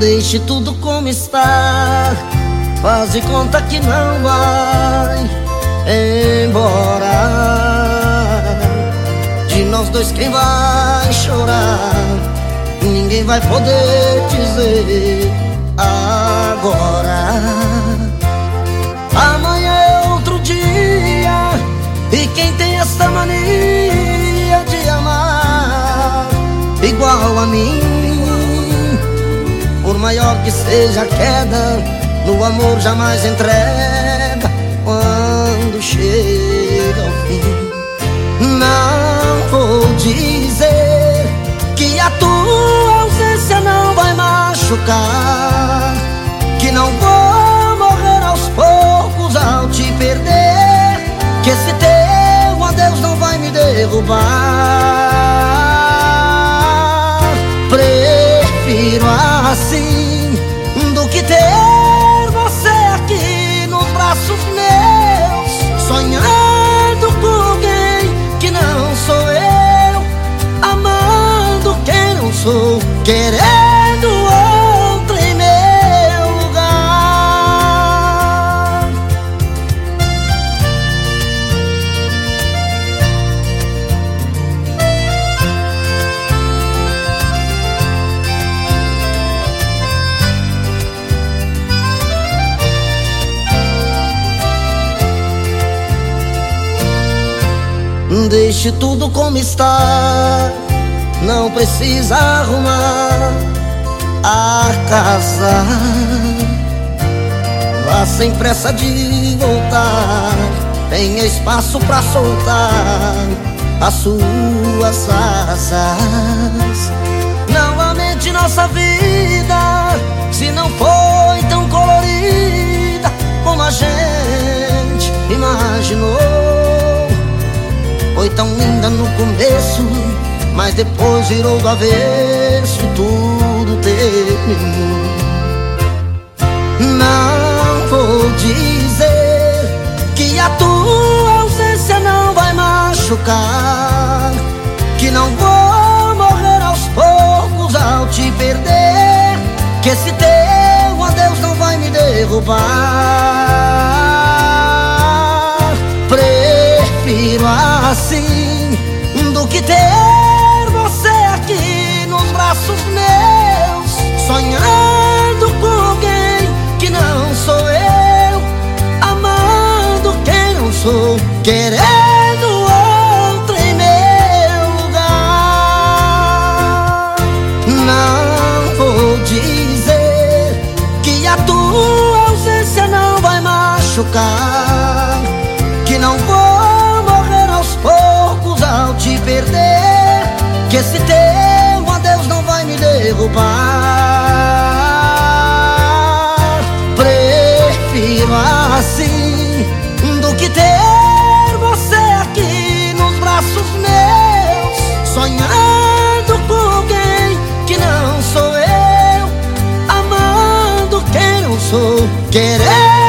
Deixe tudo como está. Faz de conta que não vai embora. De nós dois quem vai chorar Ninguém vai poder dizer agora. Amanhã é outro dia E quem tem essa mania de amar Igual a mim maior que seja a queda, no amor jamais entrega quando chega ao fim. Não vou dizer que a tua ausência não vai machucar, que não vou morrer aos poucos ao te perder, que esse teu adeus não vai me derrubar. Querendo. Deixe tudo como está Não precisa arrumar a casa. Vá sem pressa de voltar. Tenha espaço pra soltar as suas asas. Não lamente nossa vida Se não foi tão colorida Como a gente imaginou. Foi tão linda no começo, mas depois virou do avesso tudo terminou. Não vou dizer que a tua ausência não vai machucar, que não vou morrer aos poucos ao te perder, que esse teu adeus não vai me derrubar. prefiro assim do que ter braços meus, sonhando com alguém que não sou eu, amando quem não sou, querendo outro em meu lugar. Não vou dizer que a tua ausência não vai machucar, que não vou perder Prefiro assim do que ter você aqui nos braços meus, sonhando com alguém que não sou eu, amando quem não sou, querendo.